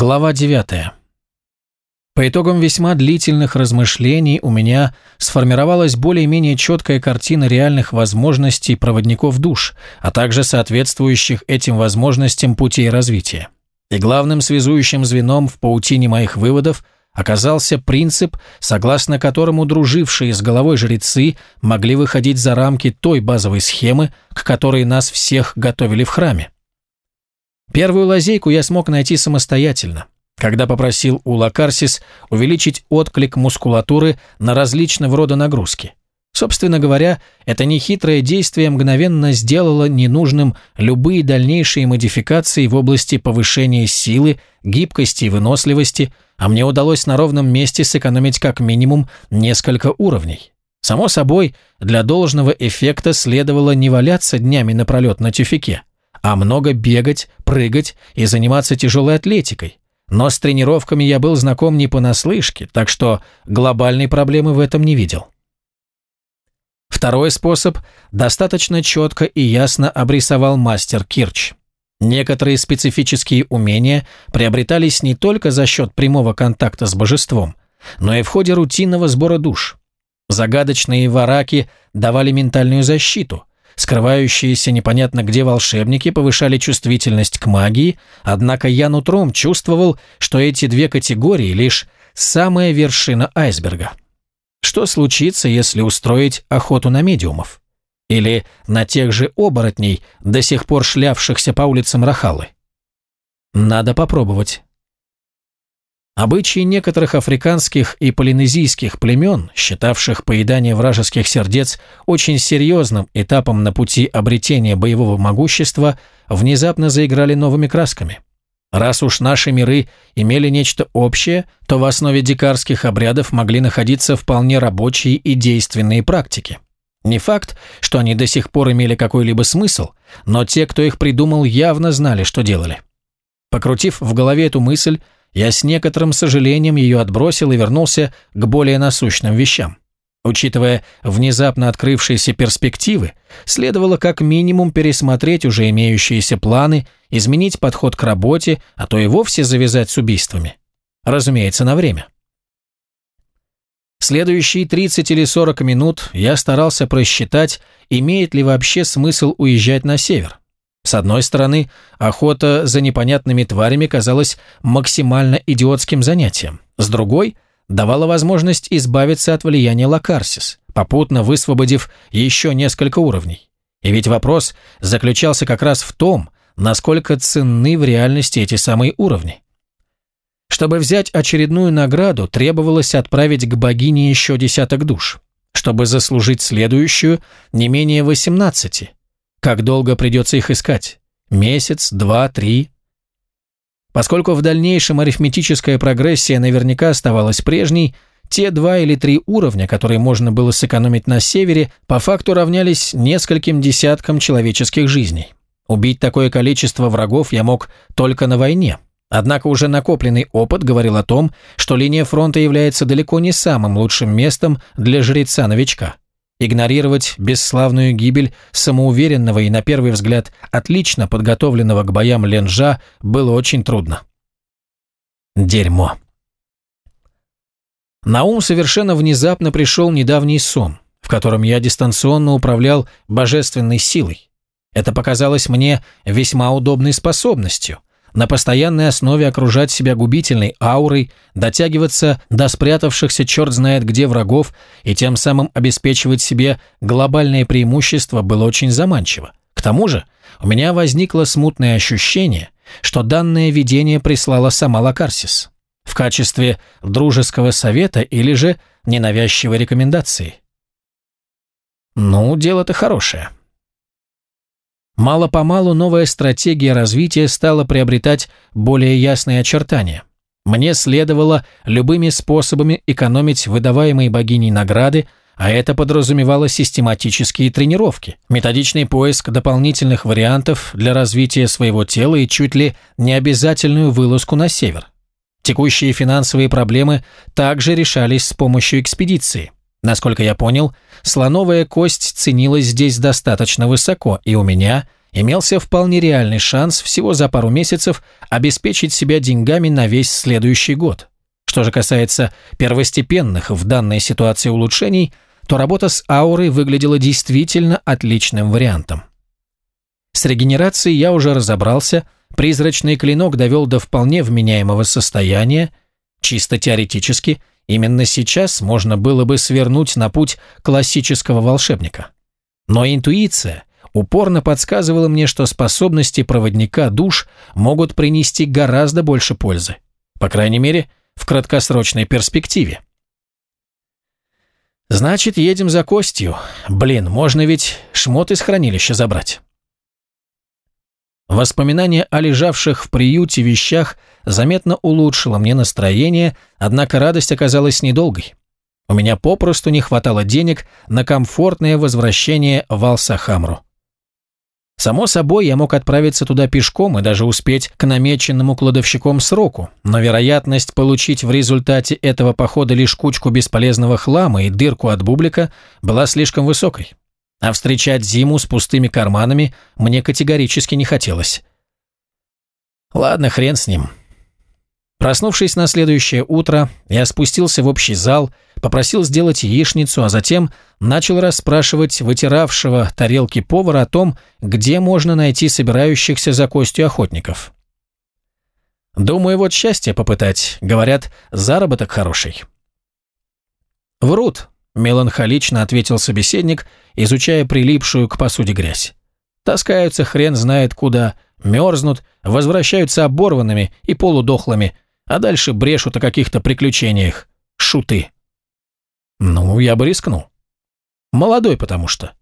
Глава 9. По итогам весьма длительных размышлений у меня сформировалась более-менее четкая картина реальных возможностей проводников душ, а также соответствующих этим возможностям путей развития. И главным связующим звеном в паутине моих выводов оказался принцип, согласно которому дружившие с головой жрецы могли выходить за рамки той базовой схемы, к которой нас всех готовили в храме. Первую лазейку я смог найти самостоятельно, когда попросил у Лакарсис увеличить отклик мускулатуры на различного рода нагрузки. Собственно говоря, это нехитрое действие мгновенно сделало ненужным любые дальнейшие модификации в области повышения силы, гибкости и выносливости, а мне удалось на ровном месте сэкономить как минимум несколько уровней. Само собой, для должного эффекта следовало не валяться днями напролет на тюфике, а много бегать, прыгать и заниматься тяжелой атлетикой. Но с тренировками я был знаком не понаслышке, так что глобальной проблемы в этом не видел. Второй способ достаточно четко и ясно обрисовал мастер Кирч. Некоторые специфические умения приобретались не только за счет прямого контакта с божеством, но и в ходе рутинного сбора душ. Загадочные вараки давали ментальную защиту – Скрывающиеся непонятно где волшебники повышали чувствительность к магии, однако я нутром чувствовал, что эти две категории лишь самая вершина айсберга. Что случится, если устроить охоту на медиумов? Или на тех же оборотней, до сих пор шлявшихся по улицам Рахалы? Надо попробовать. Обычаи некоторых африканских и полинезийских племен, считавших поедание вражеских сердец очень серьезным этапом на пути обретения боевого могущества, внезапно заиграли новыми красками. Раз уж наши миры имели нечто общее, то в основе дикарских обрядов могли находиться вполне рабочие и действенные практики. Не факт, что они до сих пор имели какой-либо смысл, но те, кто их придумал, явно знали, что делали. Покрутив в голове эту мысль, я с некоторым сожалением ее отбросил и вернулся к более насущным вещам. Учитывая внезапно открывшиеся перспективы, следовало как минимум пересмотреть уже имеющиеся планы, изменить подход к работе, а то и вовсе завязать с убийствами. Разумеется, на время. Следующие 30 или 40 минут я старался просчитать, имеет ли вообще смысл уезжать на север. С одной стороны, охота за непонятными тварями казалась максимально идиотским занятием. С другой, давала возможность избавиться от влияния Лакарсис, попутно высвободив еще несколько уровней. И ведь вопрос заключался как раз в том, насколько ценны в реальности эти самые уровни. Чтобы взять очередную награду, требовалось отправить к богине еще десяток душ. Чтобы заслужить следующую, не менее 18, как долго придется их искать? Месяц, два, три? Поскольку в дальнейшем арифметическая прогрессия наверняка оставалась прежней, те два или три уровня, которые можно было сэкономить на севере, по факту равнялись нескольким десяткам человеческих жизней. Убить такое количество врагов я мог только на войне. Однако уже накопленный опыт говорил о том, что линия фронта является далеко не самым лучшим местом для жреца-новичка. Игнорировать бесславную гибель самоуверенного и, на первый взгляд, отлично подготовленного к боям Ленжа было очень трудно. Дерьмо. На ум совершенно внезапно пришел недавний сон, в котором я дистанционно управлял божественной силой. Это показалось мне весьма удобной способностью – на постоянной основе окружать себя губительной аурой, дотягиваться до спрятавшихся черт знает где врагов и тем самым обеспечивать себе глобальное преимущество было очень заманчиво. К тому же у меня возникло смутное ощущение, что данное видение прислала сама Лакарсис в качестве дружеского совета или же ненавязчивой рекомендации. Ну, дело-то хорошее. Мало-помалу новая стратегия развития стала приобретать более ясные очертания. Мне следовало любыми способами экономить выдаваемые богиней награды, а это подразумевало систематические тренировки, методичный поиск дополнительных вариантов для развития своего тела и чуть ли не обязательную вылазку на север. Текущие финансовые проблемы также решались с помощью экспедиции. Насколько я понял, слоновая кость ценилась здесь достаточно высоко, и у меня имелся вполне реальный шанс всего за пару месяцев обеспечить себя деньгами на весь следующий год. Что же касается первостепенных в данной ситуации улучшений, то работа с аурой выглядела действительно отличным вариантом. С регенерацией я уже разобрался, призрачный клинок довел до вполне вменяемого состояния, чисто теоретически, именно сейчас можно было бы свернуть на путь классического волшебника. Но интуиция упорно подсказывала мне, что способности проводника душ могут принести гораздо больше пользы. По крайней мере, в краткосрочной перспективе. Значит, едем за костью. Блин, можно ведь шмот из хранилища забрать. Воспоминание о лежавших в приюте вещах заметно улучшило мне настроение, однако радость оказалась недолгой. У меня попросту не хватало денег на комфортное возвращение в Алсахамру. Само собой, я мог отправиться туда пешком и даже успеть к намеченному кладовщиком сроку, но вероятность получить в результате этого похода лишь кучку бесполезного хлама и дырку от бублика была слишком высокой. А встречать зиму с пустыми карманами мне категорически не хотелось. Ладно, хрен с ним. Проснувшись на следующее утро, я спустился в общий зал, попросил сделать яичницу, а затем начал расспрашивать вытиравшего тарелки повара о том, где можно найти собирающихся за костью охотников. «Думаю, вот счастье попытать. Говорят, заработок хороший». «Врут», – меланхолично ответил собеседник, изучая прилипшую к посуде грязь. «Таскаются хрен знает куда, мерзнут, возвращаются оборванными и полудохлыми, а дальше брешут о каких-то приключениях. Шуты. Ну, я бы рискнул. Молодой потому что.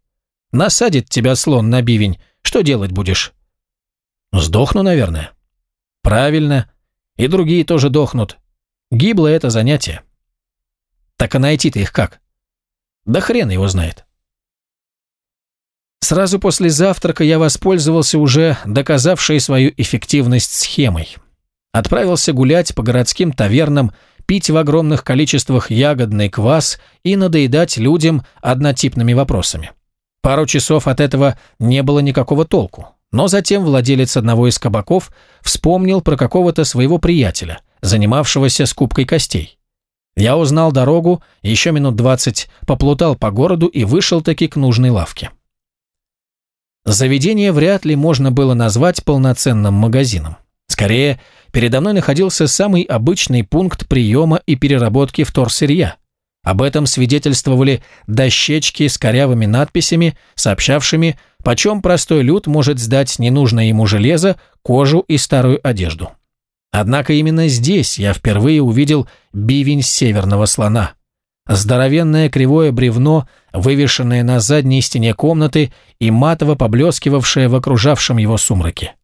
Насадит тебя слон на бивень, что делать будешь? Сдохну, наверное. Правильно. И другие тоже дохнут. Гибло это занятие. Так а найти-то их как? Да хрен его знает. Сразу после завтрака я воспользовался уже доказавшей свою эффективность схемой – Отправился гулять по городским тавернам, пить в огромных количествах ягодный квас и надоедать людям однотипными вопросами. Пару часов от этого не было никакого толку, но затем владелец одного из кабаков вспомнил про какого-то своего приятеля, занимавшегося скупкой костей. Я узнал дорогу, еще минут двадцать поплутал по городу и вышел таки к нужной лавке. Заведение вряд ли можно было назвать полноценным магазином. Скорее, передо мной находился самый обычный пункт приема и переработки вторсырья. Об этом свидетельствовали дощечки с корявыми надписями, сообщавшими, почем простой люд может сдать ненужное ему железо, кожу и старую одежду. Однако именно здесь я впервые увидел бивень северного слона. Здоровенное кривое бревно, вывешенное на задней стене комнаты и матово поблескивавшее в окружавшем его сумраке.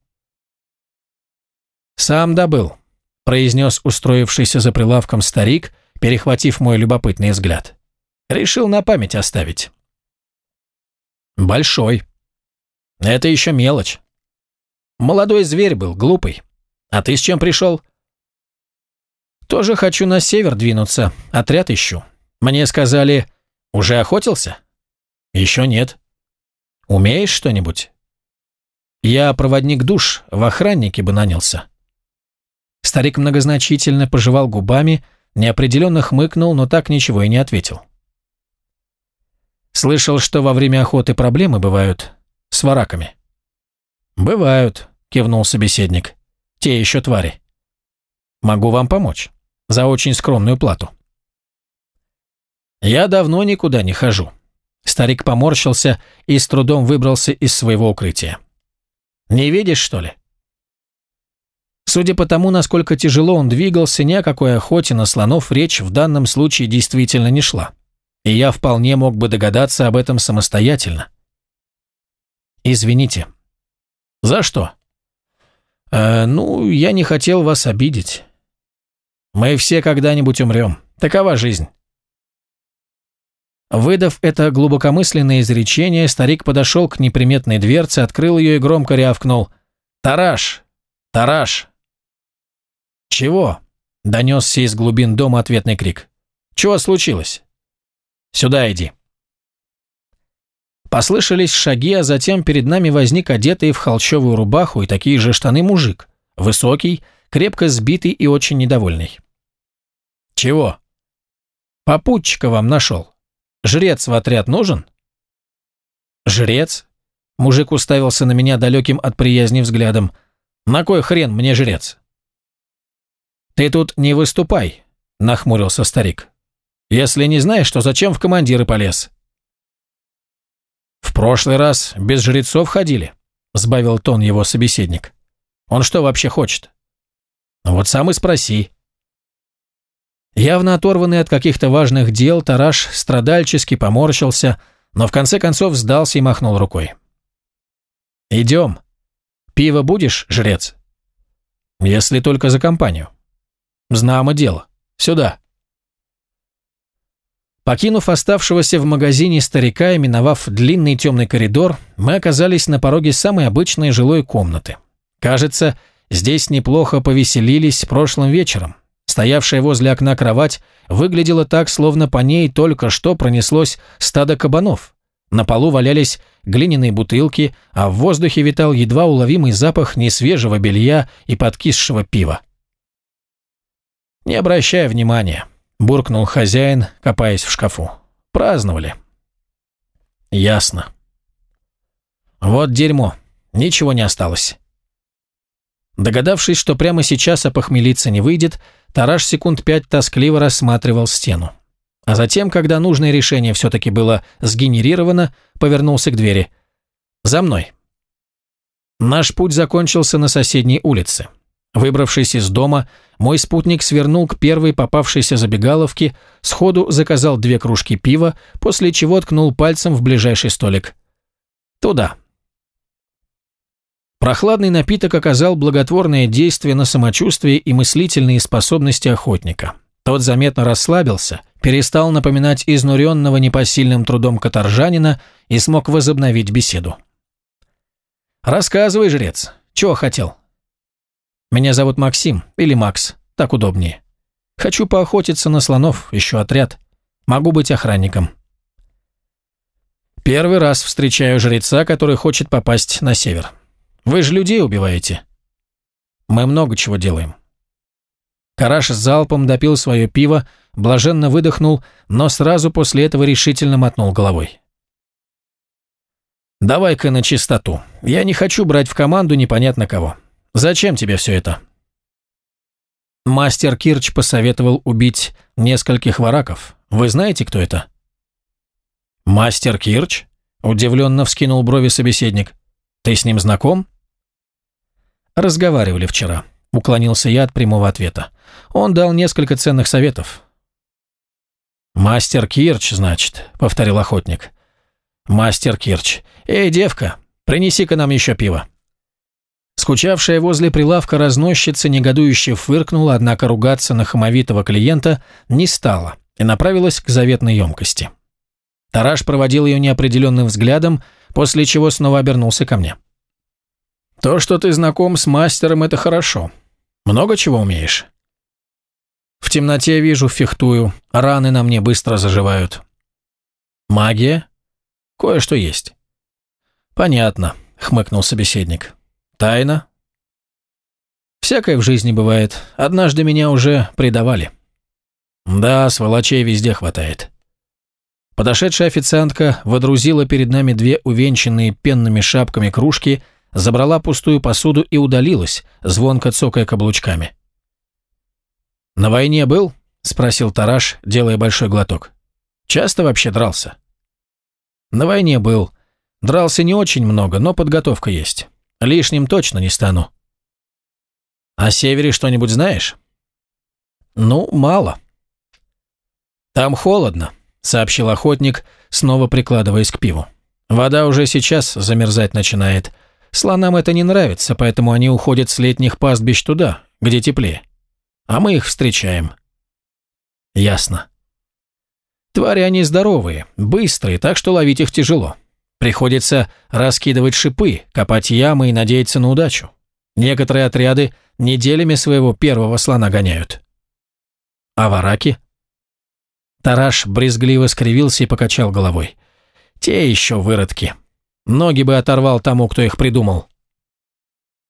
«Сам добыл», – произнес устроившийся за прилавком старик, перехватив мой любопытный взгляд. «Решил на память оставить». «Большой. Это еще мелочь. Молодой зверь был, глупый. А ты с чем пришел?» «Тоже хочу на север двинуться, отряд ищу. Мне сказали, уже охотился?» «Еще нет. Умеешь что-нибудь?» «Я проводник душ, в охраннике бы нанялся». Старик многозначительно пожевал губами, неопределенно хмыкнул, но так ничего и не ответил. «Слышал, что во время охоты проблемы бывают с вараками». «Бывают», — кивнул собеседник. «Те еще твари». «Могу вам помочь. За очень скромную плату». «Я давно никуда не хожу». Старик поморщился и с трудом выбрался из своего укрытия. «Не видишь, что ли?» Судя по тому, насколько тяжело он двигался, ни о какой охоте на слонов речь в данном случае действительно не шла. И я вполне мог бы догадаться об этом самостоятельно. «Извините». «За что?» «Э, «Ну, я не хотел вас обидеть. Мы все когда-нибудь умрем. Такова жизнь». Выдав это глубокомысленное изречение, старик подошел к неприметной дверце, открыл ее и громко рявкнул. «Тараш! Тараш! «Чего?» – донесся из глубин дома ответный крик. «Чего случилось?» «Сюда иди». Послышались шаги, а затем перед нами возник одетый в холщовую рубаху и такие же штаны мужик. Высокий, крепко сбитый и очень недовольный. «Чего?» «Попутчика вам нашел. Жрец в отряд нужен?» «Жрец?» Мужик уставился на меня далеким от приязни взглядом. «На кой хрен мне жрец?» «Ты тут не выступай», — нахмурился старик. «Если не знаешь, то зачем в командиры полез?» «В прошлый раз без жрецов ходили», — сбавил тон его собеседник. «Он что вообще хочет?» «Вот сам и спроси». Явно оторванный от каких-то важных дел, Тараш страдальчески поморщился, но в конце концов сдался и махнул рукой. «Идем. Пиво будешь, жрец?» «Если только за компанию». «Знамо дело. Сюда». Покинув оставшегося в магазине старика и миновав длинный темный коридор, мы оказались на пороге самой обычной жилой комнаты. Кажется, здесь неплохо повеселились прошлым вечером. Стоявшая возле окна кровать выглядела так, словно по ней только что пронеслось стадо кабанов. На полу валялись глиняные бутылки, а в воздухе витал едва уловимый запах несвежего белья и подкисшего пива. Не обращая внимания, буркнул хозяин, копаясь в шкафу. Праздновали. Ясно. Вот дерьмо. Ничего не осталось. Догадавшись, что прямо сейчас опохмелиться не выйдет, Тараш секунд пять тоскливо рассматривал стену. А затем, когда нужное решение все-таки было сгенерировано, повернулся к двери. «За мной». Наш путь закончился на соседней улице. Выбравшись из дома, мой спутник свернул к первой попавшейся забегаловке, сходу заказал две кружки пива, после чего ткнул пальцем в ближайший столик. «Туда». Прохладный напиток оказал благотворное действие на самочувствие и мыслительные способности охотника. Тот заметно расслабился, перестал напоминать изнуренного непосильным трудом каторжанина и смог возобновить беседу. «Рассказывай, жрец, чего хотел?» Меня зовут Максим, или Макс, так удобнее. Хочу поохотиться на слонов, еще отряд. Могу быть охранником. Первый раз встречаю жреца, который хочет попасть на север. Вы же людей убиваете. Мы много чего делаем. Караш залпом допил свое пиво, блаженно выдохнул, но сразу после этого решительно мотнул головой. «Давай-ка на чистоту. Я не хочу брать в команду непонятно кого. Зачем тебе все это?» Мастер Кирч посоветовал убить нескольких вараков. Вы знаете, кто это? Мастер Кирч? Удивленно вскинул брови собеседник. Ты с ним знаком? Разговаривали вчера. Уклонился я от прямого ответа. Он дал несколько ценных советов. «Мастер Кирч, значит», — повторил охотник. «Мастер Кирч. Эй, девка, принеси-ка нам еще пиво». Скучавшая возле прилавка разносчица негодующе фыркнула, однако ругаться на хамовитого клиента не стала и направилась к заветной емкости. Тараш проводил ее неопределенным взглядом, после чего снова обернулся ко мне. «То, что ты знаком с мастером, это хорошо. Много чего умеешь?» «В темноте вижу, фехтую, раны на мне быстро заживают». «Магия?» «Кое-что есть». «Понятно», — хмыкнул собеседник. Тайна? Всякое в жизни бывает. Однажды меня уже предавали. Да, сволочей везде хватает. Подошедшая официантка водрузила перед нами две увенчанные пенными шапками кружки, забрала пустую посуду и удалилась, звонко цокая каблучками. «На войне был?» – спросил Тараш, делая большой глоток. «Часто вообще дрался?» «На войне был. Дрался не очень много, но подготовка есть». Лишним точно не стану. О севере что-нибудь знаешь? Ну, мало. Там холодно, сообщил охотник, снова прикладываясь к пиву. Вода уже сейчас замерзать начинает. Слонам это не нравится, поэтому они уходят с летних пастбищ туда, где теплее. А мы их встречаем. Ясно. Твари они здоровые, быстрые, так что ловить их тяжело. Приходится раскидывать шипы, копать ямы и надеяться на удачу. Некоторые отряды неделями своего первого слона гоняют. А вараки? Тараш брезгливо скривился и покачал головой. Те еще выродки. Ноги бы оторвал тому, кто их придумал.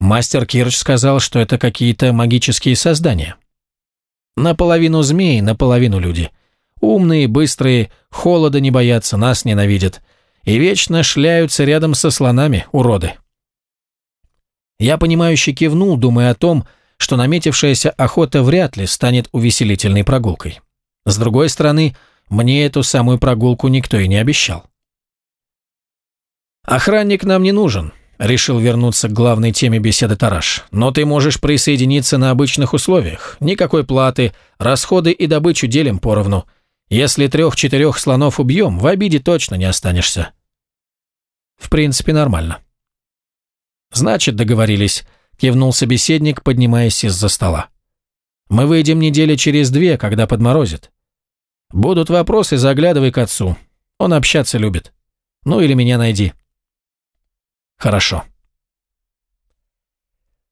Мастер Кирч сказал, что это какие-то магические создания. Наполовину змеи, наполовину люди. Умные, быстрые, холода не боятся, нас ненавидят. И вечно шляются рядом со слонами, уроды. Я понимающе кивнул, думая о том, что наметившаяся охота вряд ли станет увеселительной прогулкой. С другой стороны, мне эту самую прогулку никто и не обещал. «Охранник нам не нужен», — решил вернуться к главной теме беседы Тараш. «Но ты можешь присоединиться на обычных условиях. Никакой платы, расходы и добычу делим поровну. Если трех-четырех слонов убьем, в обиде точно не останешься». «В принципе, нормально». «Значит, договорились», — кивнул собеседник, поднимаясь из-за стола. «Мы выйдем недели через две, когда подморозит. Будут вопросы, заглядывай к отцу. Он общаться любит. Ну или меня найди». «Хорошо».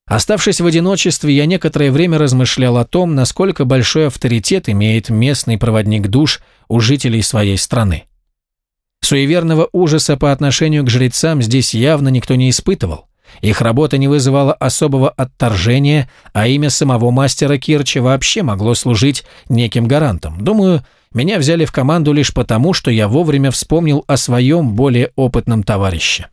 Оставшись в одиночестве, я некоторое время размышлял о том, насколько большой авторитет имеет местный проводник душ у жителей своей страны. Суеверного ужаса по отношению к жрецам здесь явно никто не испытывал. Их работа не вызывала особого отторжения, а имя самого мастера Кирча вообще могло служить неким гарантом. Думаю, меня взяли в команду лишь потому, что я вовремя вспомнил о своем более опытном товарище.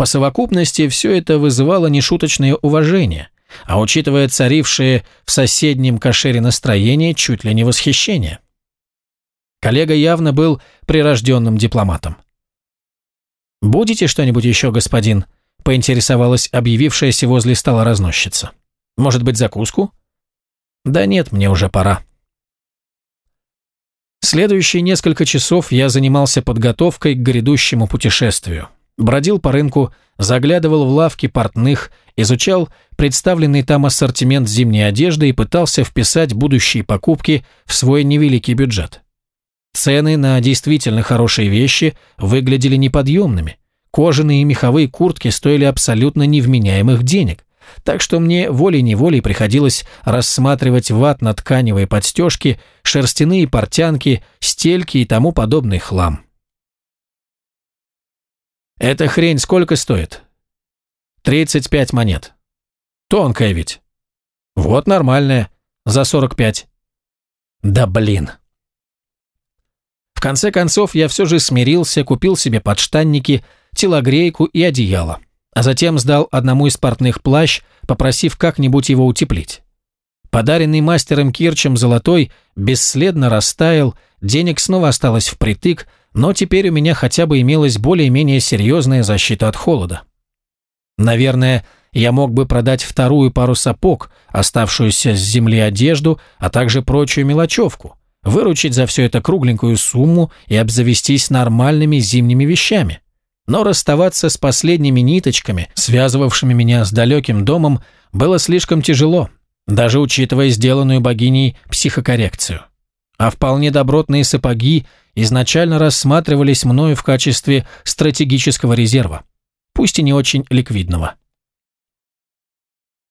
По совокупности все это вызывало нешуточное уважение, а учитывая царившее в соседнем кошере настроение, чуть ли не восхищение. Коллега явно был прирожденным дипломатом. «Будете что-нибудь еще, господин?» – поинтересовалась объявившаяся возле стола разносчица. «Может быть, закуску?» «Да нет, мне уже пора». Следующие несколько часов я занимался подготовкой к грядущему путешествию. Бродил по рынку, заглядывал в лавки портных, изучал представленный там ассортимент зимней одежды и пытался вписать будущие покупки в свой невеликий бюджет. Цены на действительно хорошие вещи выглядели неподъемными. Кожаные и меховые куртки стоили абсолютно невменяемых денег, так что мне волей-неволей приходилось рассматривать ватно-тканевые подстежки, шерстяные портянки, стельки и тому подобный хлам. «Эта хрень сколько стоит?» «Тридцать пять монет». «Тонкая ведь». «Вот нормальная, за сорок пять». «Да блин». В конце концов, я все же смирился, купил себе подштанники – телогрейку и одеяло, а затем сдал одному из портных плащ, попросив как-нибудь его утеплить. Подаренный мастером Кирчем золотой бесследно растаял, денег снова осталось впритык, но теперь у меня хотя бы имелась более-менее серьезная защита от холода. Наверное, я мог бы продать вторую пару сапог, оставшуюся с земли одежду, а также прочую мелочевку, выручить за все это кругленькую сумму и обзавестись нормальными зимними вещами. Но расставаться с последними ниточками, связывавшими меня с далеким домом, было слишком тяжело, даже учитывая сделанную богиней психокоррекцию. А вполне добротные сапоги изначально рассматривались мною в качестве стратегического резерва, пусть и не очень ликвидного.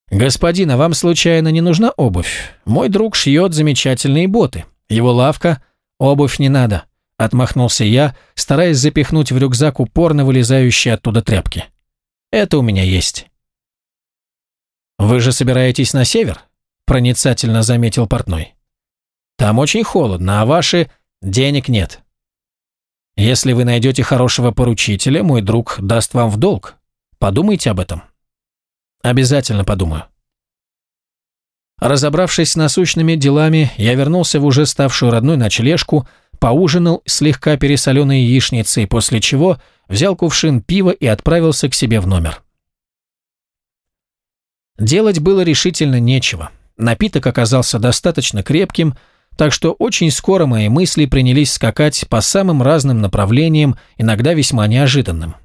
«Господин, а вам случайно не нужна обувь? Мой друг шьет замечательные боты. Его лавка – обувь не надо. Отмахнулся я, стараясь запихнуть в рюкзак упорно вылезающие оттуда тряпки. Это у меня есть. «Вы же собираетесь на север?» проницательно заметил портной. «Там очень холодно, а ваши денег нет. Если вы найдете хорошего поручителя, мой друг даст вам в долг. Подумайте об этом». «Обязательно подумаю». Разобравшись с насущными делами, я вернулся в уже ставшую родной ночлежку, поужинал слегка пересоленной яичницей, после чего взял кувшин пива и отправился к себе в номер. Делать было решительно нечего. Напиток оказался достаточно крепким, так что очень скоро мои мысли принялись скакать по самым разным направлениям, иногда весьма неожиданным.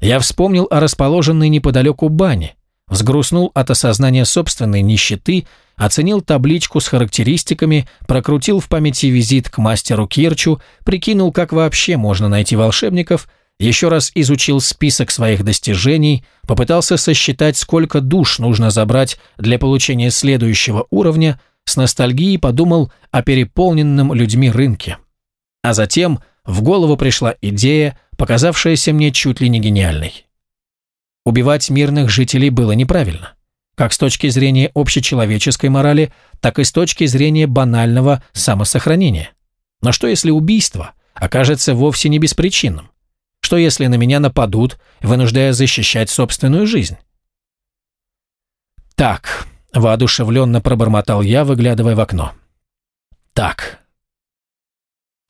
Я вспомнил о расположенной неподалеку бане, взгрустнул от осознания собственной нищеты оценил табличку с характеристиками, прокрутил в памяти визит к мастеру Кирчу, прикинул, как вообще можно найти волшебников, еще раз изучил список своих достижений, попытался сосчитать, сколько душ нужно забрать для получения следующего уровня, с ностальгией подумал о переполненном людьми рынке. А затем в голову пришла идея, показавшаяся мне чуть ли не гениальной. Убивать мирных жителей было неправильно, как с точки зрения общечеловеческой морали, так и с точки зрения банального самосохранения. Но что если убийство окажется вовсе не беспричинным? Что если на меня нападут, вынуждая защищать собственную жизнь? Так, воодушевленно пробормотал я, выглядывая в окно. Так.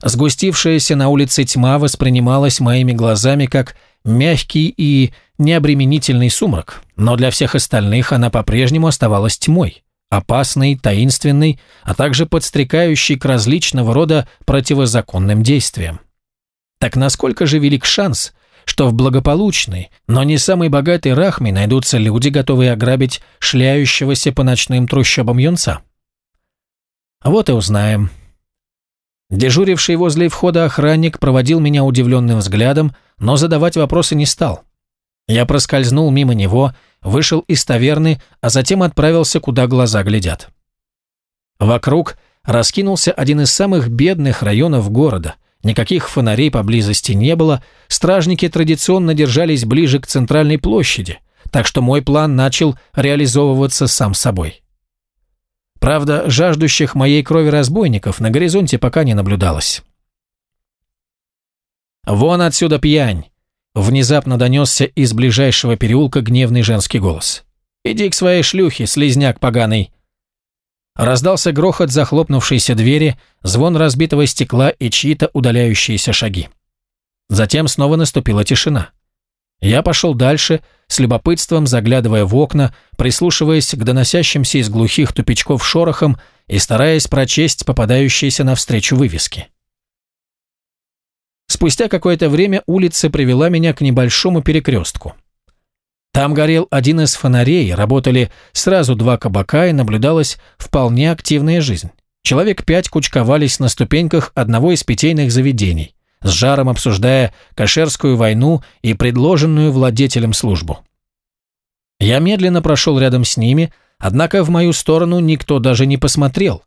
Сгустившаяся на улице тьма воспринималась моими глазами как мягкий и необременительный сумрак, но для всех остальных она по-прежнему оставалась тьмой, опасной, таинственной, а также подстрекающей к различного рода противозаконным действиям. Так насколько же велик шанс, что в благополучной, но не самой богатой Рахме найдутся люди, готовые ограбить шляющегося по ночным трущобам юнца? Вот и узнаем. Дежуривший возле входа охранник проводил меня удивленным взглядом, но задавать вопросы не стал. Я проскользнул мимо него, вышел из таверны, а затем отправился, куда глаза глядят. Вокруг раскинулся один из самых бедных районов города. Никаких фонарей поблизости не было, стражники традиционно держались ближе к центральной площади, так что мой план начал реализовываться сам собой. Правда, жаждущих моей крови разбойников на горизонте пока не наблюдалось. «Вон отсюда пьянь!» Внезапно донесся из ближайшего переулка гневный женский голос. «Иди к своей шлюхе, слизняк поганый!» Раздался грохот захлопнувшейся двери, звон разбитого стекла и чьи-то удаляющиеся шаги. Затем снова наступила тишина. Я пошел дальше, с любопытством заглядывая в окна, прислушиваясь к доносящимся из глухих тупичков шорохам и стараясь прочесть попадающиеся навстречу вывески. Спустя какое-то время улица привела меня к небольшому перекрестку. Там горел один из фонарей, работали сразу два кабака и наблюдалась вполне активная жизнь. Человек пять кучковались на ступеньках одного из питейных заведений, с жаром обсуждая кошерскую войну и предложенную владетелем службу. Я медленно прошел рядом с ними, однако в мою сторону никто даже не посмотрел.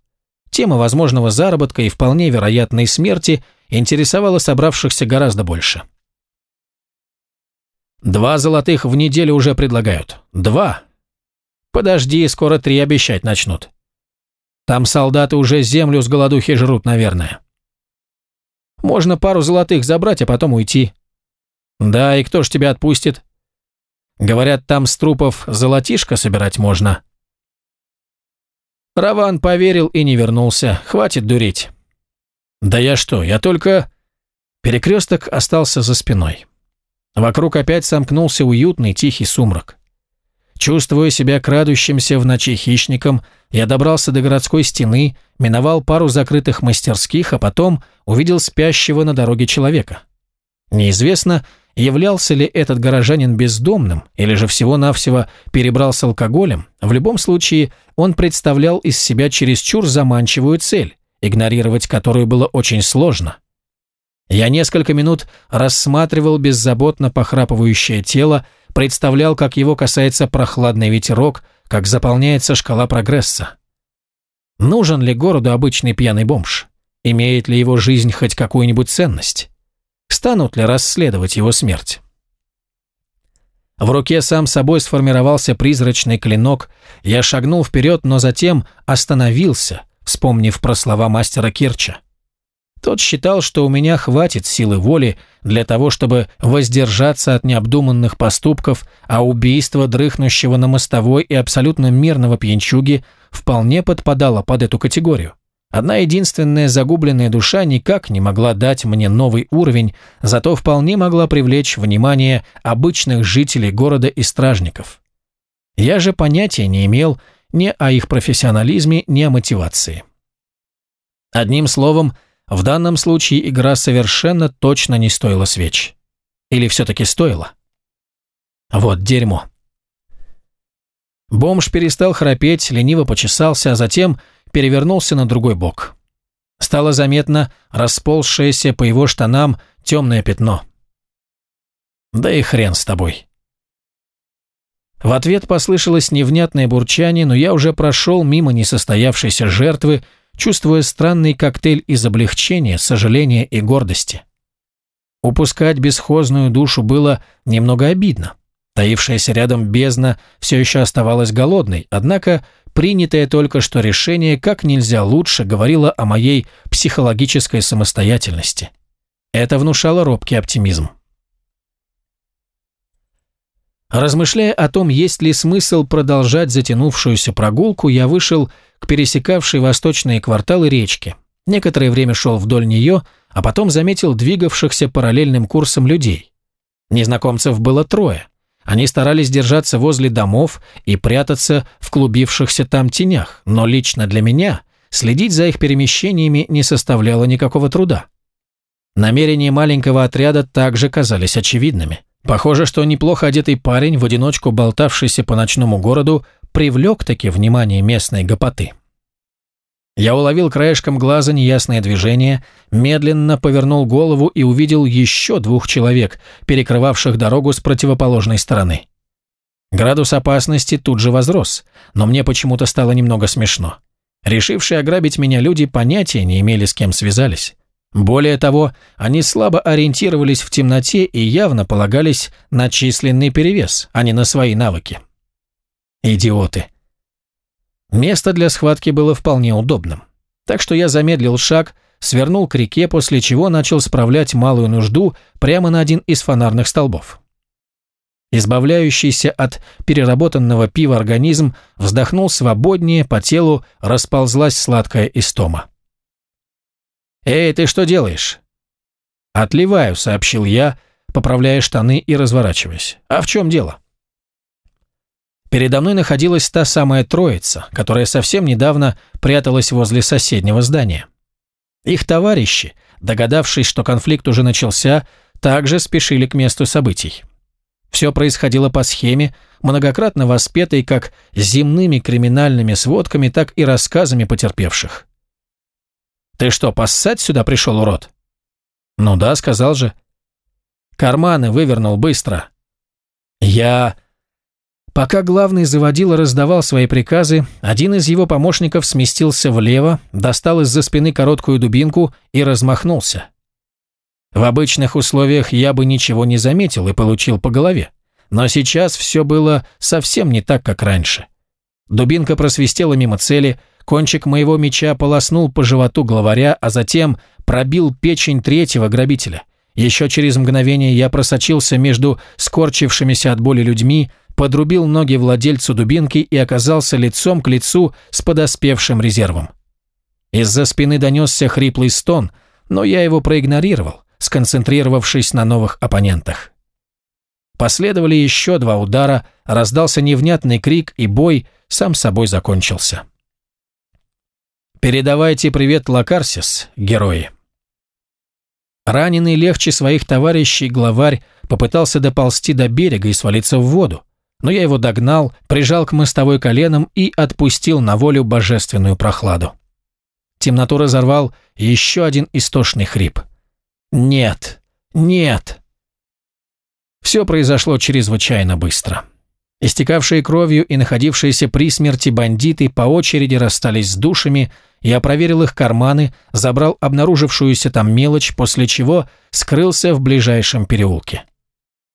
Тема возможного заработка и вполне вероятной смерти – интересовало собравшихся гораздо больше. «Два золотых в неделю уже предлагают. Два. Подожди, скоро три обещать начнут. Там солдаты уже землю с голодухи жрут, наверное. Можно пару золотых забрать, а потом уйти. Да, и кто ж тебя отпустит? Говорят, там с трупов золотишко собирать можно». Раван поверил и не вернулся. Хватит дурить. «Да я что, я только...» Перекресток остался за спиной. Вокруг опять сомкнулся уютный тихий сумрак. Чувствуя себя крадущимся в ночи хищником, я добрался до городской стены, миновал пару закрытых мастерских, а потом увидел спящего на дороге человека. Неизвестно, являлся ли этот горожанин бездомным или же всего-навсего перебрался алкоголем, в любом случае он представлял из себя чересчур заманчивую цель игнорировать которую было очень сложно. Я несколько минут рассматривал беззаботно похрапывающее тело, представлял, как его касается прохладный ветерок, как заполняется шкала прогресса. Нужен ли городу обычный пьяный бомж? Имеет ли его жизнь хоть какую-нибудь ценность? Станут ли расследовать его смерть? В руке сам собой сформировался призрачный клинок, я шагнул вперед, но затем остановился, вспомнив про слова мастера Кирча. Тот считал, что у меня хватит силы воли для того, чтобы воздержаться от необдуманных поступков, а убийство дрыхнущего на мостовой и абсолютно мирного пьянчуги вполне подпадало под эту категорию. Одна единственная загубленная душа никак не могла дать мне новый уровень, зато вполне могла привлечь внимание обычных жителей города и стражников. Я же понятия не имел, ни о их профессионализме, ни о мотивации. Одним словом, в данном случае игра совершенно точно не стоила свеч. Или все-таки стоила? Вот дерьмо. Бомж перестал храпеть, лениво почесался, а затем перевернулся на другой бок. Стало заметно расползшееся по его штанам темное пятно. Да и хрен с тобой. В ответ послышалось невнятное бурчание, но я уже прошел мимо несостоявшейся жертвы, чувствуя странный коктейль из облегчения, сожаления и гордости. Упускать бесхозную душу было немного обидно. Таившаяся рядом бездна все еще оставалась голодной, однако принятое только что решение как нельзя лучше говорило о моей психологической самостоятельности. Это внушало робкий оптимизм. Размышляя о том, есть ли смысл продолжать затянувшуюся прогулку, я вышел к пересекавшей восточные кварталы речки. Некоторое время шел вдоль нее, а потом заметил двигавшихся параллельным курсом людей. Незнакомцев было трое. Они старались держаться возле домов и прятаться в клубившихся там тенях, но лично для меня следить за их перемещениями не составляло никакого труда. Намерения маленького отряда также казались очевидными. Похоже, что неплохо одетый парень, в одиночку болтавшийся по ночному городу, привлек таки внимание местной гопоты. Я уловил краешком глаза неясное движение, медленно повернул голову и увидел еще двух человек, перекрывавших дорогу с противоположной стороны. Градус опасности тут же возрос, но мне почему-то стало немного смешно. Решившие ограбить меня люди понятия не имели, с кем связались. Более того, они слабо ориентировались в темноте и явно полагались на численный перевес, а не на свои навыки. Идиоты. Место для схватки было вполне удобным. Так что я замедлил шаг, свернул к реке, после чего начал справлять малую нужду прямо на один из фонарных столбов. Избавляющийся от переработанного пива организм вздохнул свободнее, по телу расползлась сладкая истома. «Эй, ты что делаешь?» «Отливаю», — сообщил я, поправляя штаны и разворачиваясь. «А в чем дело?» Передо мной находилась та самая троица, которая совсем недавно пряталась возле соседнего здания. Их товарищи, догадавшись, что конфликт уже начался, также спешили к месту событий. Все происходило по схеме, многократно воспетой как земными криминальными сводками, так и рассказами потерпевших. «Ты что, поссать сюда пришел, урод?» «Ну да», — сказал же. «Карманы вывернул быстро». «Я...» Пока главный заводила раздавал свои приказы, один из его помощников сместился влево, достал из-за спины короткую дубинку и размахнулся. В обычных условиях я бы ничего не заметил и получил по голове. Но сейчас все было совсем не так, как раньше. Дубинка просвистела мимо цели, Кончик моего меча полоснул по животу главаря, а затем пробил печень третьего грабителя. Еще через мгновение я просочился между скорчившимися от боли людьми, подрубил ноги владельцу дубинки и оказался лицом к лицу с подоспевшим резервом. Из-за спины донесся хриплый стон, но я его проигнорировал, сконцентрировавшись на новых оппонентах. Последовали еще два удара, раздался невнятный крик, и бой сам собой закончился. Передавайте привет Лакарсис, герои. Раненый легче своих товарищей главарь попытался доползти до берега и свалиться в воду, но я его догнал, прижал к мостовой коленом и отпустил на волю божественную прохладу. Темноту разорвал еще один истошный хрип. «Нет! Нет!» Все произошло чрезвычайно быстро. Истекавшие кровью и находившиеся при смерти бандиты по очереди расстались с душами, я проверил их карманы, забрал обнаружившуюся там мелочь, после чего скрылся в ближайшем переулке.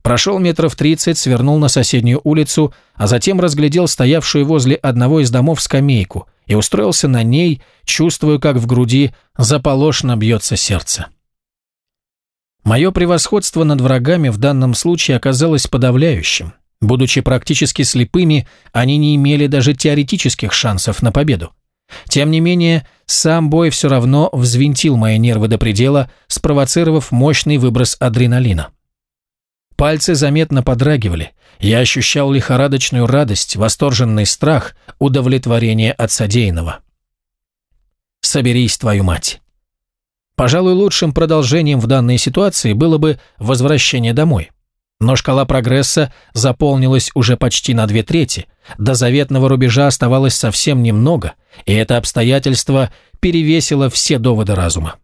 Прошел метров тридцать, свернул на соседнюю улицу, а затем разглядел стоявшую возле одного из домов скамейку и устроился на ней, чувствуя, как в груди заполошно бьется сердце. Мое превосходство над врагами в данном случае оказалось подавляющим. Будучи практически слепыми, они не имели даже теоретических шансов на победу. Тем не менее, сам бой все равно взвинтил мои нервы до предела, спровоцировав мощный выброс адреналина. Пальцы заметно подрагивали, я ощущал лихорадочную радость, восторженный страх, удовлетворение от содеянного. «Соберись, твою мать!» Пожалуй, лучшим продолжением в данной ситуации было бы возвращение домой. Но шкала прогресса заполнилась уже почти на две трети, до заветного рубежа оставалось совсем немного, и это обстоятельство перевесило все доводы разума.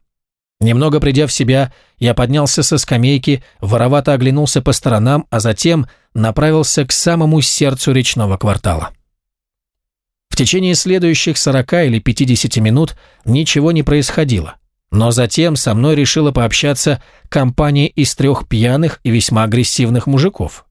Немного придя в себя, я поднялся со скамейки, воровато оглянулся по сторонам, а затем направился к самому сердцу речного квартала. В течение следующих 40 или 50 минут ничего не происходило, Но затем со мной решила пообщаться компания из трех пьяных и весьма агрессивных мужиков.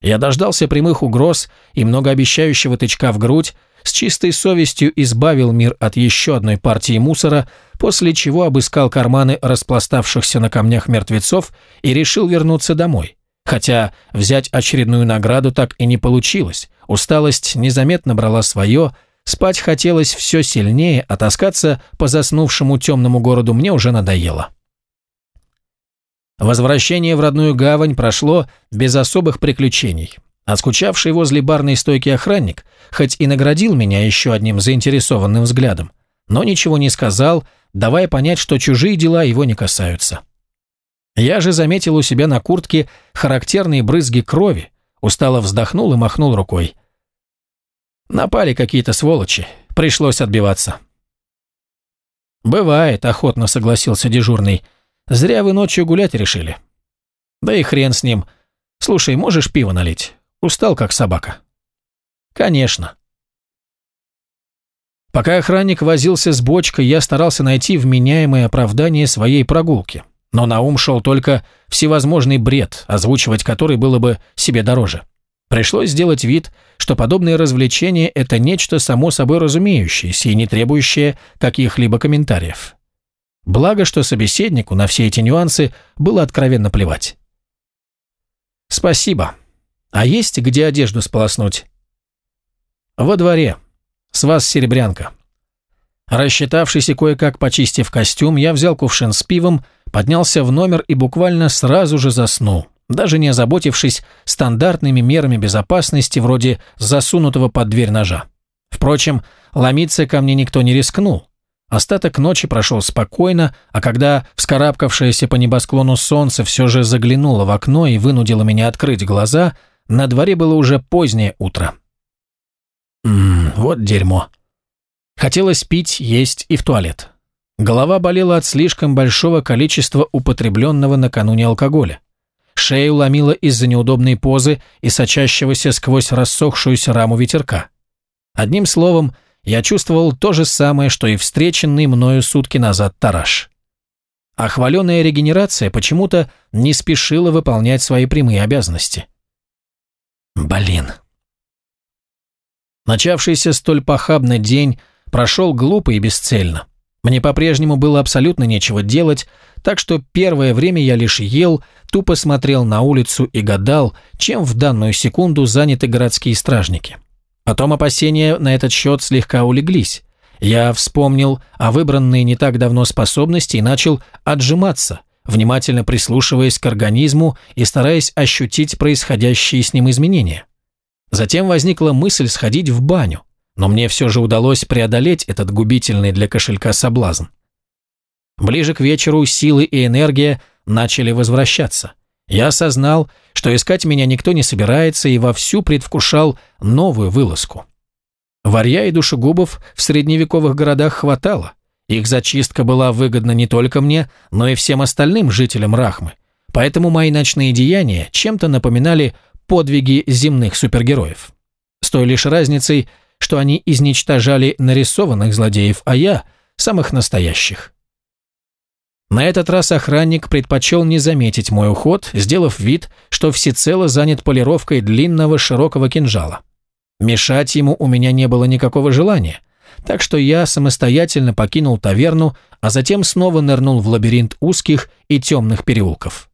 Я дождался прямых угроз и многообещающего тычка в грудь, с чистой совестью избавил мир от еще одной партии мусора, после чего обыскал карманы распластавшихся на камнях мертвецов и решил вернуться домой. Хотя взять очередную награду так и не получилось, усталость незаметно брала свое, спать хотелось все сильнее, а таскаться по заснувшему темному городу мне уже надоело. Возвращение в родную гавань прошло без особых приключений. А скучавший возле барной стойки охранник, хоть и наградил меня еще одним заинтересованным взглядом, но ничего не сказал, давая понять, что чужие дела его не касаются. Я же заметил у себя на куртке характерные брызги крови, устало вздохнул и махнул рукой. Напали какие-то сволочи, пришлось отбиваться. «Бывает», — охотно согласился дежурный. «Зря вы ночью гулять решили». «Да и хрен с ним. Слушай, можешь пиво налить? Устал, как собака». «Конечно». Пока охранник возился с бочкой, я старался найти вменяемое оправдание своей прогулки. Но на ум шел только всевозможный бред, озвучивать который было бы себе дороже. Пришлось сделать вид, что подобные развлечения – это нечто само собой разумеющееся и не требующее каких-либо комментариев. Благо, что собеседнику на все эти нюансы было откровенно плевать. «Спасибо», а есть где одежду сполоснуть? Во дворе. С вас серебрянка. Рассчитавшись и кое-как почистив костюм, я взял кувшин с пивом, поднялся в номер и буквально сразу же заснул, даже не озаботившись стандартными мерами безопасности вроде засунутого под дверь ножа. Впрочем, ломиться ко мне никто не рискнул. Остаток ночи прошел спокойно, а когда вскарабкавшееся по небосклону солнце все же заглянуло в окно и вынудило меня открыть глаза – на дворе было уже позднее утро. Ммм, вот дерьмо. Хотелось пить, есть и в туалет. Голова болела от слишком большого количества употребленного накануне алкоголя. Шею ломило из-за неудобной позы и сочащегося сквозь рассохшуюся раму ветерка. Одним словом, я чувствовал то же самое, что и встреченный мною сутки назад тараж. А регенерация почему-то не спешила выполнять свои прямые обязанности. Блин. Начавшийся столь похабный день прошел глупо и бесцельно. Мне по-прежнему было абсолютно нечего делать, так что первое время я лишь ел, тупо смотрел на улицу и гадал, чем в данную секунду заняты городские стражники. Потом опасения на этот счет слегка улеглись. Я вспомнил о выбранной не так давно способности и начал отжиматься – внимательно прислушиваясь к организму и стараясь ощутить происходящие с ним изменения. Затем возникла мысль сходить в баню, но мне все же удалось преодолеть этот губительный для кошелька соблазн. Ближе к вечеру силы и энергия начали возвращаться. Я осознал, что искать меня никто не собирается и вовсю предвкушал новую вылазку. Варья и душегубов в средневековых городах хватало – их зачистка была выгодна не только мне, но и всем остальным жителям Рахмы, поэтому мои ночные деяния чем-то напоминали подвиги земных супергероев. С той лишь разницей, что они изничтожали нарисованных злодеев, а я – самых настоящих. На этот раз охранник предпочел не заметить мой уход, сделав вид, что всецело занят полировкой длинного широкого кинжала. Мешать ему у меня не было никакого желания – так что я самостоятельно покинул таверну, а затем снова нырнул в лабиринт узких и темных переулков.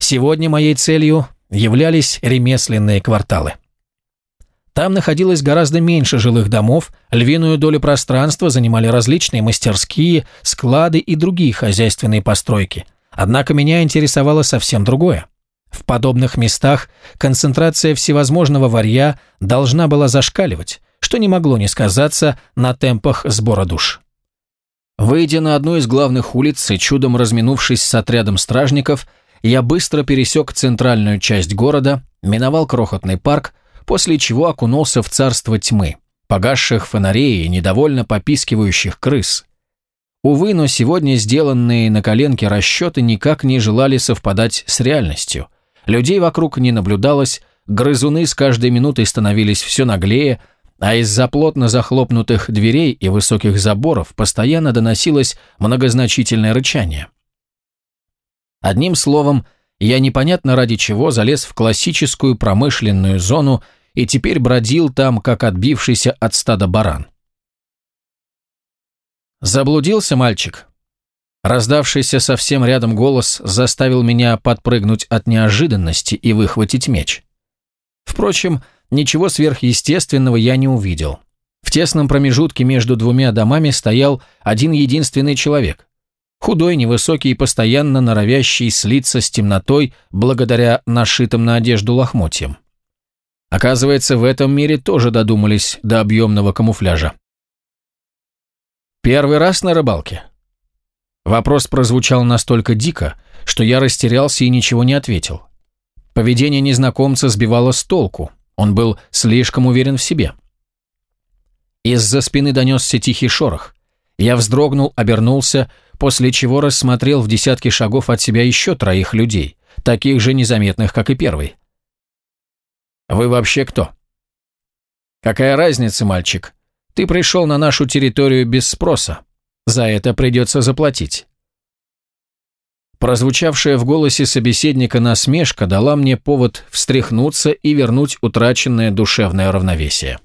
Сегодня моей целью являлись ремесленные кварталы. Там находилось гораздо меньше жилых домов, львиную долю пространства занимали различные мастерские, склады и другие хозяйственные постройки. Однако меня интересовало совсем другое. В подобных местах концентрация всевозможного варья должна была зашкаливать, что не могло не сказаться на темпах сбора душ. Выйдя на одну из главных улиц и чудом разминувшись с отрядом стражников, я быстро пересек центральную часть города, миновал крохотный парк, после чего окунулся в царство тьмы, погасших фонарей и недовольно попискивающих крыс. Увы, но сегодня сделанные на коленке расчеты никак не желали совпадать с реальностью. Людей вокруг не наблюдалось, грызуны с каждой минутой становились все наглее, а из-за плотно захлопнутых дверей и высоких заборов постоянно доносилось многозначительное рычание. Одним словом, я непонятно ради чего залез в классическую промышленную зону и теперь бродил там, как отбившийся от стада баран. Заблудился мальчик. Раздавшийся совсем рядом голос заставил меня подпрыгнуть от неожиданности и выхватить меч. Впрочем, ничего сверхъестественного я не увидел. В тесном промежутке между двумя домами стоял один единственный человек. Худой, невысокий и постоянно норовящий слиться с темнотой благодаря нашитым на одежду лохмотьям. Оказывается, в этом мире тоже додумались до объемного камуфляжа. «Первый раз на рыбалке?» Вопрос прозвучал настолько дико, что я растерялся и ничего не ответил. Поведение незнакомца сбивало с толку, он был слишком уверен в себе. Из-за спины донесся тихий шорох. Я вздрогнул, обернулся, после чего рассмотрел в десятке шагов от себя еще троих людей, таких же незаметных, как и первый. «Вы вообще кто?» «Какая разница, мальчик? Ты пришел на нашу территорию без спроса. За это придется заплатить». Прозвучавшая в голосе собеседника насмешка дала мне повод встряхнуться и вернуть утраченное душевное равновесие.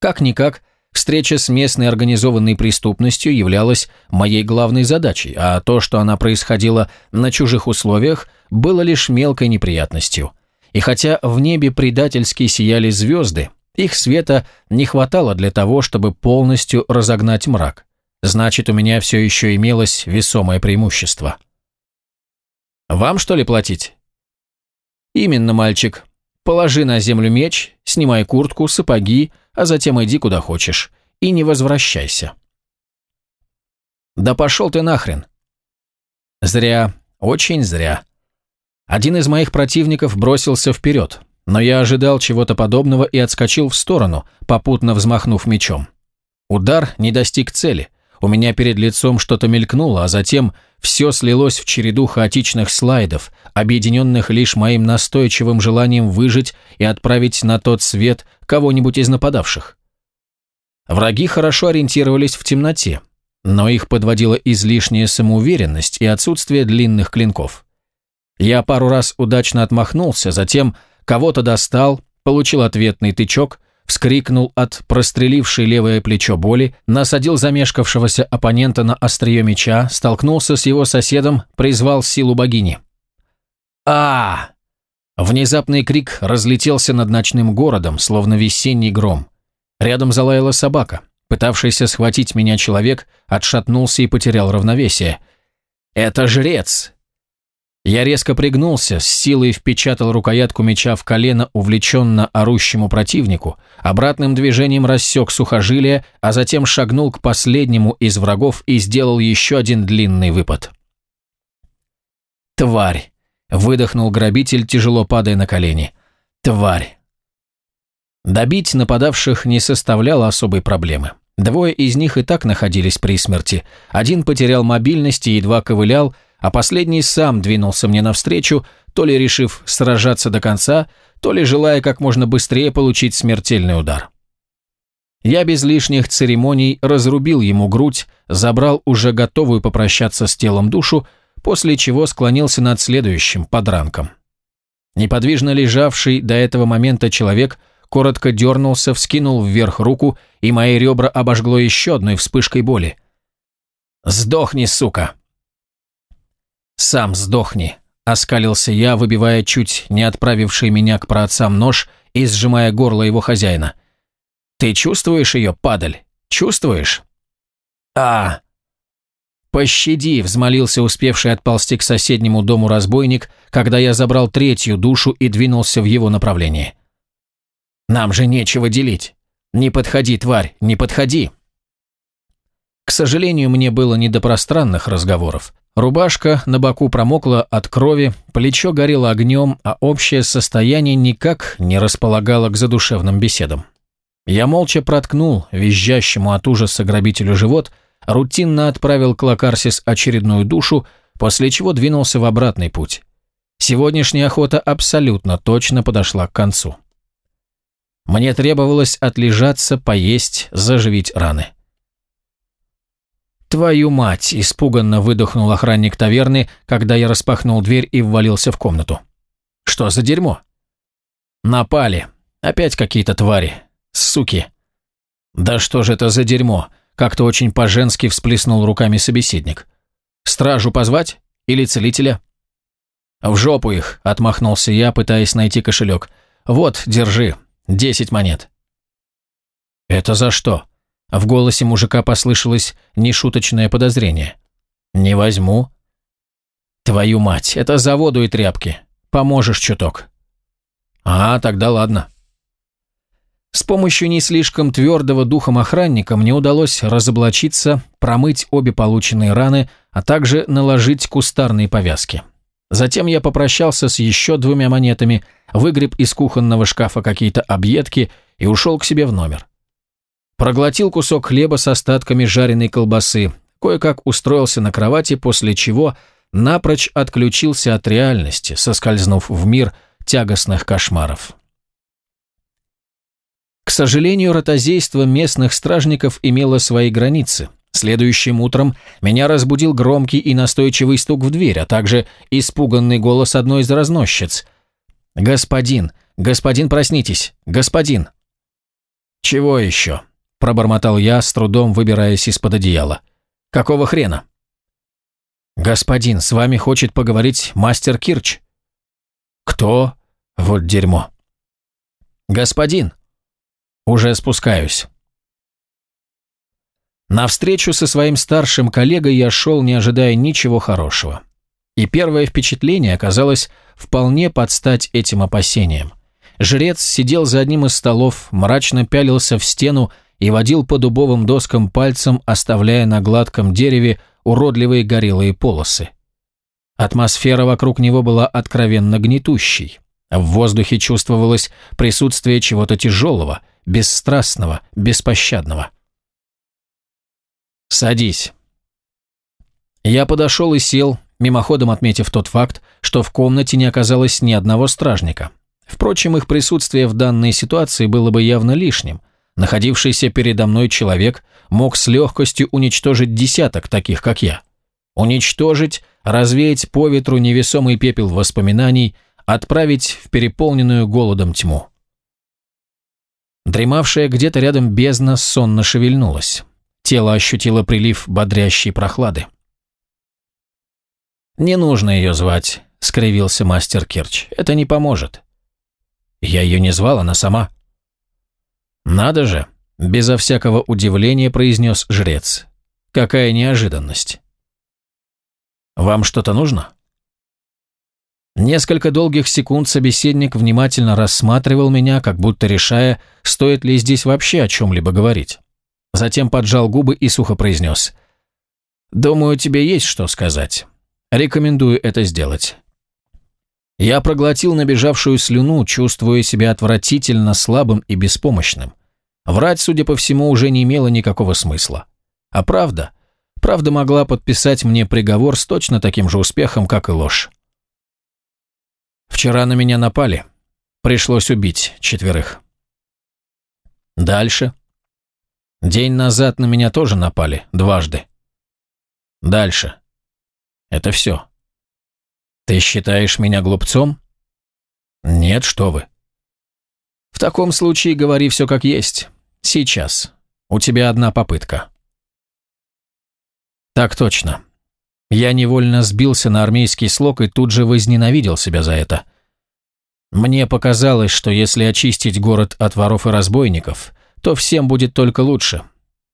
Как-никак, Встреча с местной организованной преступностью являлась моей главной задачей, а то, что она происходила на чужих условиях, было лишь мелкой неприятностью. И хотя в небе предательски сияли звезды, их света не хватало для того, чтобы полностью разогнать мрак. Значит, у меня все еще имелось весомое преимущество. «Вам, что ли, платить?» «Именно, мальчик. Положи на землю меч, снимай куртку, сапоги, а затем иди куда хочешь. И не возвращайся. Да пошел ты нахрен. Зря, очень зря. Один из моих противников бросился вперед, но я ожидал чего-то подобного и отскочил в сторону, попутно взмахнув мечом. Удар не достиг цели. У меня перед лицом что-то мелькнуло, а затем все слилось в череду хаотичных слайдов, объединенных лишь моим настойчивым желанием выжить и отправить на тот свет кого-нибудь из нападавших. Враги хорошо ориентировались в темноте, но их подводила излишняя самоуверенность и отсутствие длинных клинков. Я пару раз удачно отмахнулся, затем кого-то достал, получил ответный тычок, вскрикнул от прострелившей левое плечо боли, насадил замешкавшегося оппонента на острие меча, столкнулся с его соседом, призвал силу богини. А Внезапный крик разлетелся над ночным городом, словно весенний гром. Рядом залаяла собака. Пытавшийся схватить меня человек отшатнулся и потерял равновесие. «Это жрец!» Я резко пригнулся, с силой впечатал рукоятку меча в колено увлеченно орущему противнику, обратным движением рассек сухожилие, а затем шагнул к последнему из врагов и сделал еще один длинный выпад. «Тварь!» — выдохнул грабитель, тяжело падая на колени. «Тварь!» Добить нападавших не составляло особой проблемы. Двое из них и так находились при смерти. Один потерял мобильность и едва ковылял, а последний сам двинулся мне навстречу, то ли решив сражаться до конца, то ли желая как можно быстрее получить смертельный удар. Я без лишних церемоний разрубил ему грудь, забрал уже готовую попрощаться с телом душу, после чего склонился над следующим подранком. Неподвижно лежавший до этого момента человек коротко дернулся, вскинул вверх руку, и мои ребра обожгло еще одной вспышкой боли. «Сдохни, сука!» «Сам сдохни», — оскалился я, выбивая чуть не отправивший меня к праотцам нож и сжимая горло его хозяина. «Ты чувствуешь ее, падаль? Чувствуешь?» «А!» «Пощади», — взмолился успевший отползти к соседнему дому разбойник, когда я забрал третью душу и двинулся в его направлении. «Нам же нечего делить. Не подходи, тварь, не подходи!» К сожалению, мне было не до пространных разговоров. Рубашка на боку промокла от крови, плечо горело огнем, а общее состояние никак не располагало к задушевным беседам. Я молча проткнул визжащему от ужаса грабителю живот, рутинно отправил к Лакарсис очередную душу, после чего двинулся в обратный путь. Сегодняшняя охота абсолютно точно подошла к концу. Мне требовалось отлежаться, поесть, заживить раны. «Твою мать!» – испуганно выдохнул охранник таверны, когда я распахнул дверь и ввалился в комнату. «Что за дерьмо?» «Напали. Опять какие-то твари. Суки!» «Да что же это за дерьмо?» – как-то очень по-женски всплеснул руками собеседник. «Стражу позвать? Или целителя?» «В жопу их!» – отмахнулся я, пытаясь найти кошелек. «Вот, держи. Десять монет». «Это за что?» В голосе мужика послышалось нешуточное подозрение. «Не возьму». «Твою мать, это за воду и тряпки. Поможешь чуток». «А, тогда ладно». С помощью не слишком твердого духом охранника мне удалось разоблачиться, промыть обе полученные раны, а также наложить кустарные повязки. Затем я попрощался с еще двумя монетами, выгреб из кухонного шкафа какие-то объедки и ушел к себе в номер. Проглотил кусок хлеба с остатками жареной колбасы, кое-как устроился на кровати, после чего напрочь отключился от реальности, соскользнув в мир тягостных кошмаров. К сожалению, ротозейство местных стражников имело свои границы. Следующим утром меня разбудил громкий и настойчивый стук в дверь, а также испуганный голос одной из разносчиц. «Господин! Господин, проснитесь! Господин!» «Чего еще?» – пробормотал я, с трудом выбираясь из-под одеяла. «Какого хрена?» «Господин, с вами хочет поговорить мастер Кирч». «Кто? Вот дерьмо». «Господин!» «Уже спускаюсь». На встречу со своим старшим коллегой я шел, не ожидая ничего хорошего. И первое впечатление оказалось вполне под стать этим опасениям. Жрец сидел за одним из столов, мрачно пялился в стену и водил по дубовым доскам пальцем, оставляя на гладком дереве уродливые горелые полосы. Атмосфера вокруг него была откровенно гнетущей. В воздухе чувствовалось присутствие чего-то тяжелого, бесстрастного, беспощадного. «Садись». Я подошел и сел, мимоходом отметив тот факт, что в комнате не оказалось ни одного стражника. Впрочем, их присутствие в данной ситуации было бы явно лишним. Находившийся передо мной человек мог с легкостью уничтожить десяток таких, как я. Уничтожить, развеять по ветру невесомый пепел воспоминаний, отправить в переполненную голодом тьму. Дремавшая где-то рядом бездна сонно шевельнулась. Тело ощутило прилив бодрящей прохлады. «Не нужно ее звать», — скривился мастер Керч. «Это не поможет». «Я ее не звал, она сама». «Надо же», — безо всякого удивления произнес жрец. «Какая неожиданность». «Вам что-то нужно?» Несколько долгих секунд собеседник внимательно рассматривал меня, как будто решая, стоит ли здесь вообще о чем-либо говорить. Затем поджал губы и сухо произнес. «Думаю, тебе есть что сказать. Рекомендую это сделать». Я проглотил набежавшую слюну, чувствуя себя отвратительно слабым и беспомощным. Врать, судя по всему, уже не имело никакого смысла. А правда? Правда могла подписать мне приговор с точно таким же успехом, как и ложь. Вчера на меня напали. Пришлось убить четверых. Дальше. День назад на меня тоже напали, дважды. Дальше. Это все. Ты считаешь меня глупцом? Нет, что вы. В таком случае говори все как есть. Сейчас. У тебя одна попытка. Так точно. Я невольно сбился на армейский слог и тут же возненавидел себя за это. Мне показалось, что если очистить город от воров и разбойников, то всем будет только лучше.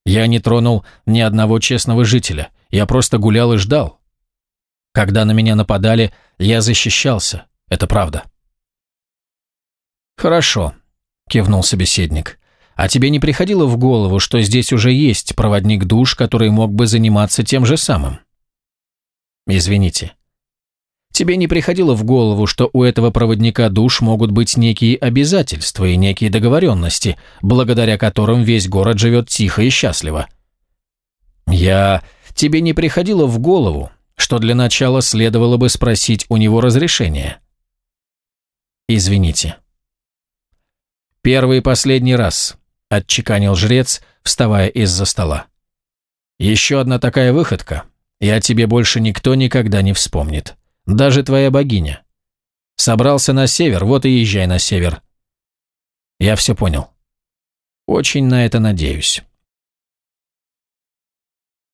Я не тронул ни одного честного жителя, я просто гулял и ждал. Когда на меня нападали, я защищался, это правда. «Хорошо», — кивнул собеседник. «А тебе не приходило в голову, что здесь уже есть проводник душ, который мог бы заниматься тем же самым?» «Извините, Тебе не приходило в голову, что у этого проводника душ могут быть некие обязательства и некие договоренности, благодаря которым весь город живет тихо и счастливо? Я... Тебе не приходило в голову, что для начала следовало бы спросить у него разрешения? Извините. «Первый и последний раз», — отчеканил жрец, вставая из-за стола. «Еще одна такая выходка, о тебе больше никто никогда не вспомнит. Даже твоя богиня. Собрался на север, вот и езжай на север». «Я все понял». «Очень на это надеюсь».